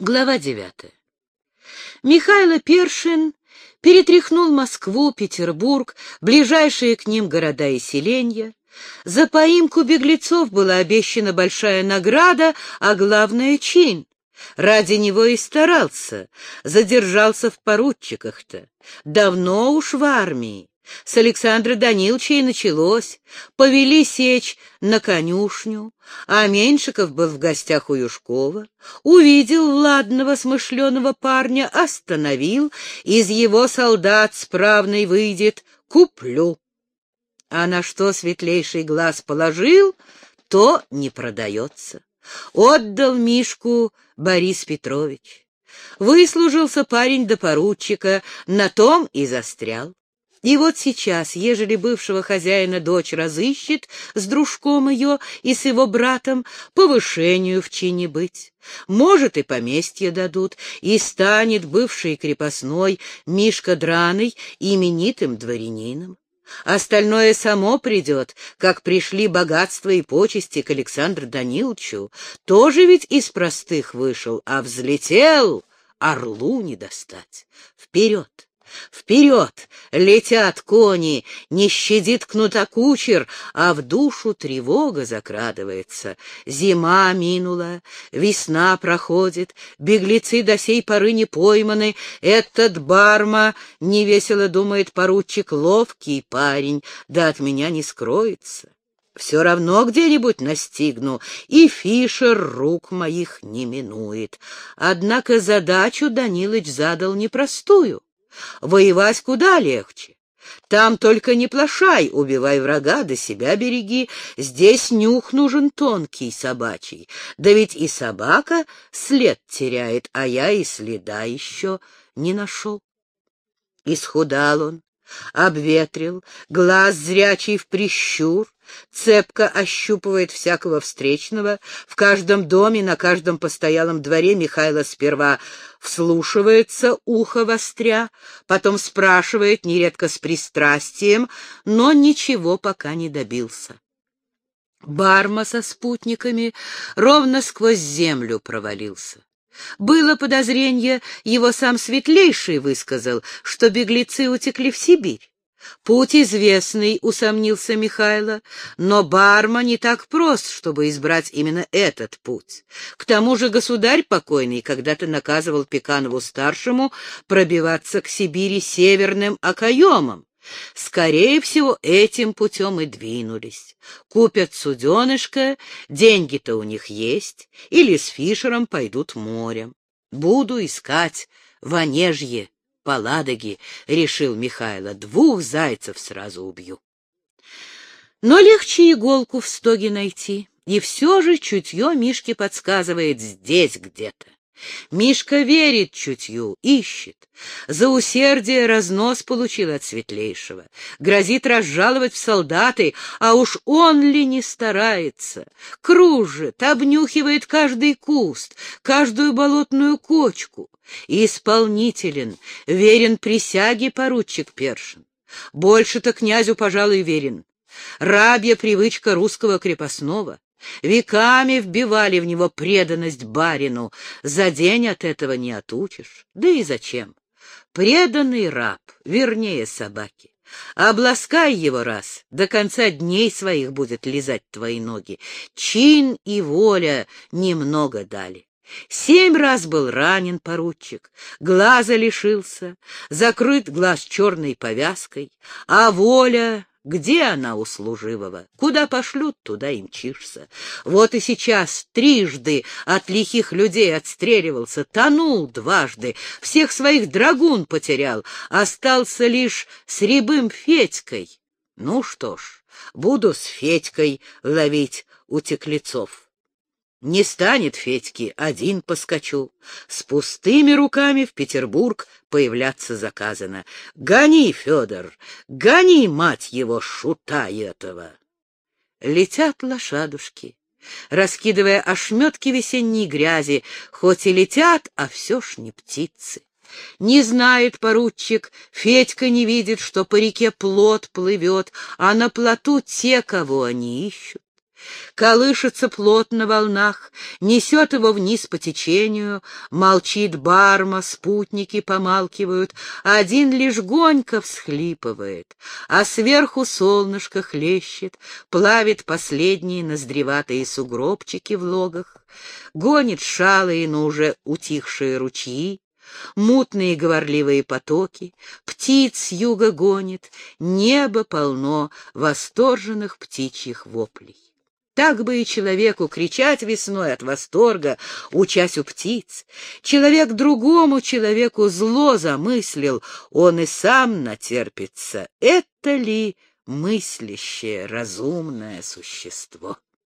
Глава девятая. Михайло Першин перетряхнул Москву, Петербург, ближайшие к ним города и селения. За поимку беглецов была обещана большая награда, а главное — чин. Ради него и старался, задержался в поручиках-то. Давно уж в армии. С Александра Даниловича и началось. Повели сечь на конюшню, а Меньшиков был в гостях у Юшкова. Увидел ладного смышленого парня, остановил. Из его солдат справный выйдет, куплю. А на что светлейший глаз положил, то не продается. Отдал Мишку Борис Петрович. Выслужился парень до поручика, на том и застрял. И вот сейчас, ежели бывшего хозяина дочь разыщет с дружком ее и с его братом, повышению в чине быть. Может, и поместье дадут, и станет бывший крепостной Мишка Драный именитым дворянином. Остальное само придет, как пришли богатство и почести к Александру Даниловичу. Тоже ведь из простых вышел, а взлетел, орлу не достать. Вперед! Вперед! Летят кони, не щадит кнута кучер, а в душу тревога закрадывается. Зима минула, весна проходит, беглецы до сей поры не пойманы. Этот барма, невесело думает поручик, ловкий парень, да от меня не скроется. Все равно где-нибудь настигну, и Фишер рук моих не минует. Однако задачу Данилыч задал непростую. Воевать куда легче. Там только не плашай, убивай врага, да себя береги. Здесь нюх нужен тонкий, собачий. Да ведь и собака след теряет, а я и следа еще не нашел. Исхудал он, обветрил, глаз зрячий в прищур, цепко ощупывает всякого встречного. В каждом доме, на каждом постоялом дворе Михайло сперва вслушивается, ухо востря, потом спрашивает, нередко с пристрастием, но ничего пока не добился. Барма со спутниками ровно сквозь землю провалился. Было подозрение, его сам Светлейший высказал, что беглецы утекли в Сибирь. Путь известный, усомнился Михайло, но Барма не так прост, чтобы избрать именно этот путь. К тому же государь покойный когда-то наказывал Пеканову-старшему пробиваться к Сибири северным окоемом. Скорее всего, этим путем и двинулись. Купят суденышко, деньги-то у них есть, или с Фишером пойдут морем. Буду искать в Онежье, по Ладоге, — решил Михайло, — двух зайцев сразу убью. Но легче иголку в стоге найти, и все же чутье Мишке подсказывает здесь где-то. Мишка верит чутью, ищет. За усердие разнос получил от светлейшего. Грозит разжаловать в солдаты, а уж он ли не старается. Кружит, обнюхивает каждый куст, каждую болотную кочку. Исполнителен, верен присяге поручик Першин. Больше-то князю, пожалуй, верен. Рабья привычка русского крепостного. Веками вбивали в него преданность барину, за день от этого не отучишь. Да и зачем? Преданный раб, вернее собаки. Обласкай его раз, до конца дней своих будет лизать твои ноги. Чин и воля немного дали. Семь раз был ранен поручик, глаза лишился, закрыт глаз черной повязкой, а воля где она у служивого? Куда пошлют, туда и мчишься. Вот и сейчас трижды от лихих людей отстреливался, тонул дважды, всех своих драгун потерял, остался лишь с рябым Федькой. Ну что ж, буду с Федькой ловить утеклецов. Не станет Федьки, один поскочу. С пустыми руками в Петербург появляться заказано. Гони, Федор, гони, мать его, шута этого. Летят лошадушки, раскидывая ошметки весенней грязи, хоть и летят, а все ж не птицы. Не знает поручик, Федька не видит, что по реке плот плывет, а на плоту те, кого они ищут. Колышется плот на волнах, несет его вниз по течению, молчит барма, спутники помалкивают, один лишь гонько всхлипывает, а сверху солнышко хлещет, плавит последние ноздреватые сугробчики в логах, гонит шалые, но уже утихшие ручьи, мутные говорливые потоки, птиц юга гонит, небо полно восторженных птичьих воплей. Так бы и человеку кричать весной от восторга, учась у птиц. Человек другому человеку зло замыслил, он и сам натерпится. Это ли мыслящее, разумное существо?